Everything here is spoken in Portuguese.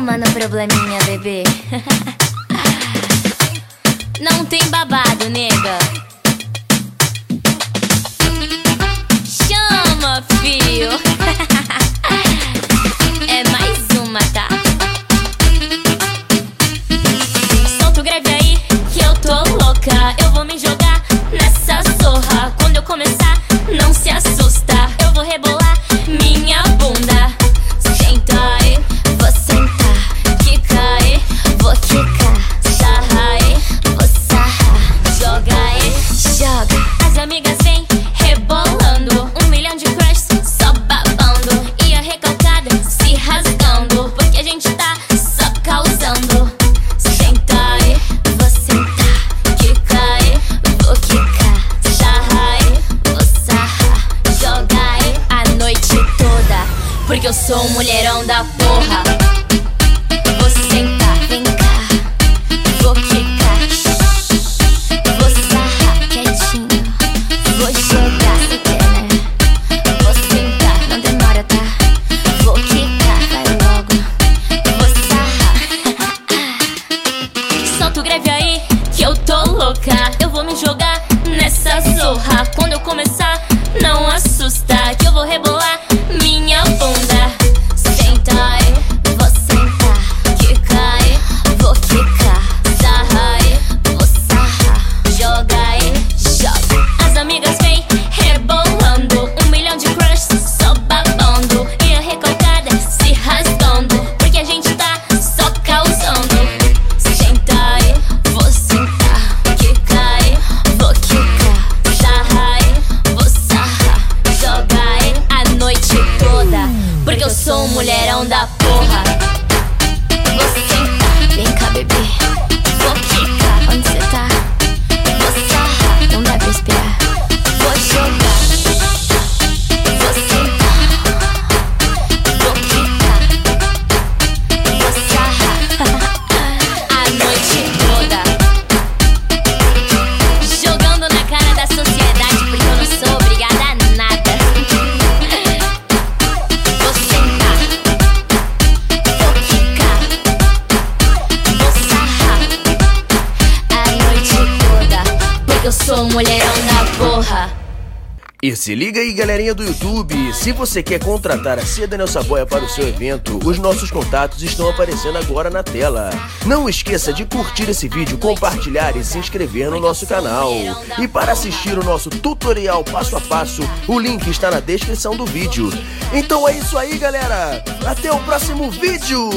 Toma no probleminha, bebê. Não tem babado, nega. Chama, fio. Porque eu sou um mulherão da porra. Vou sentar, vem cá. Vou quicar. Vou sarrar quietinho. Vou jogar, se quer? Vou sentar, não demora, tá? Vou quicar, vai logo. Vou sarrar. Solta o greve aí, que eu tô louca. Eu vou me jogar nessa zorra. Quando eu começar, eu sou mulherão da porra. E se liga aí, galerinha do YouTube, se você quer contratar a Cia Daniel Saboia para o seu evento, os nossos contatos estão aparecendo agora na tela. Não esqueça de curtir esse vídeo, compartilhar e se inscrever no nosso canal. E para assistir o nosso tutorial passo a passo, o link está na descrição do vídeo. Então é isso aí, galera. Até o próximo vídeo.